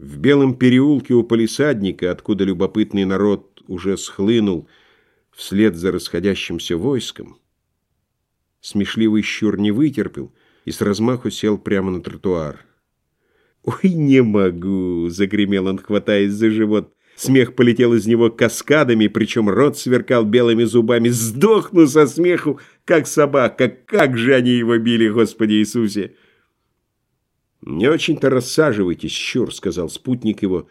В белом переулке у полисадника, откуда любопытный народ уже схлынул вслед за расходящимся войском, смешливый щур не вытерпел и с размаху сел прямо на тротуар. «Ой, не могу!» — загремел он, хватаясь за живот. Смех полетел из него каскадами, причем рот сверкал белыми зубами. «Сдохну со смеху, как собака! Как же они его били, Господи Иисусе!» «Не очень-то рассаживайтесь, щур», — сказал спутник его,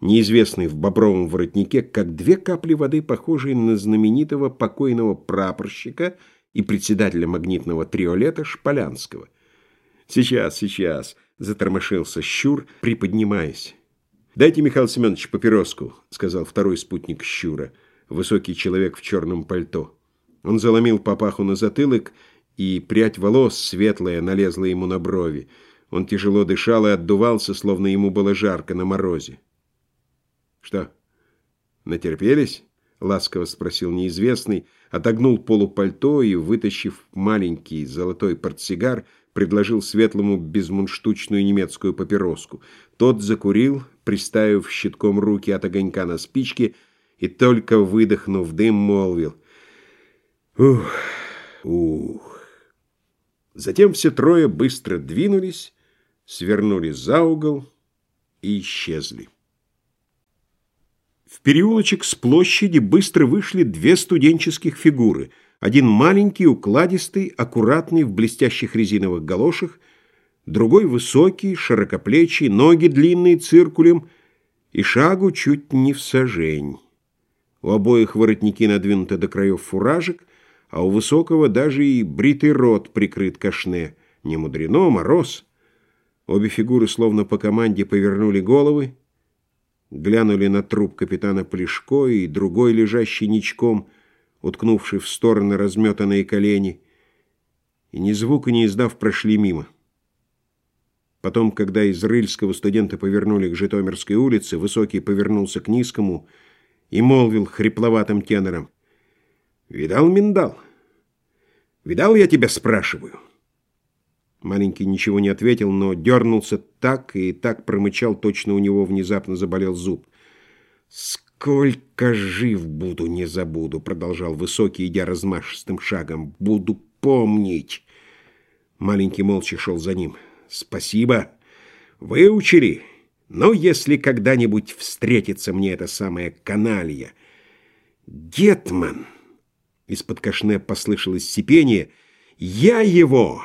неизвестный в бобровом воротнике, как две капли воды, похожие на знаменитого покойного прапорщика и председателя магнитного триолета Шполянского. «Сейчас, сейчас», — затормошился щур, приподнимаясь. «Дайте, Михаил Семенович, папироску», — сказал второй спутник щура, высокий человек в черном пальто. Он заломил папаху на затылок, и прядь волос светлая налезла ему на брови. Он тяжело дышал и отдувался, словно ему было жарко на морозе. «Что, натерпелись?» — ласково спросил неизвестный, отогнул полупальто и, вытащив маленький золотой портсигар, предложил светлому безмунштучную немецкую папироску. Тот закурил, приставив щитком руки от огонька на спичке, и только выдохнув дым, молвил. «Ух, ух». Затем все трое быстро двинулись, свернули за угол и исчезли. В переулочек с площади быстро вышли две студенческих фигуры. Один маленький, укладистый, аккуратный, в блестящих резиновых галошах, другой высокий, широкоплечий, ноги длинные циркулем и шагу чуть не в сажень. У обоих воротники надвинуты до краев фуражек, а у высокого даже и бритый рот прикрыт кашне. Не мудрено, мороз — Обе фигуры словно по команде повернули головы, глянули на труп капитана Плешко и другой, лежащий ничком, уткнувший в стороны разметанные колени, и ни звука не издав, прошли мимо. Потом, когда из Рыльского студента повернули к Житомирской улице, Высокий повернулся к Низкому и молвил хрипловатым тенором. «Видал, миндал? Видал, я тебя спрашиваю?» Маленький ничего не ответил, но дернулся так и так промычал, точно у него внезапно заболел зуб. «Сколько жив буду, не забуду», — продолжал Высокий, идя размашистым шагом. «Буду помнить». Маленький молча шел за ним. «Спасибо. Выучили. Но если когда-нибудь встретится мне эта самая каналья...» «Гетман!» Из-под кашне послышалось сипение. «Я его!»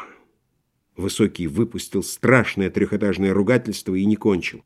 Высокий выпустил страшное трехэтажное ругательство и не кончил.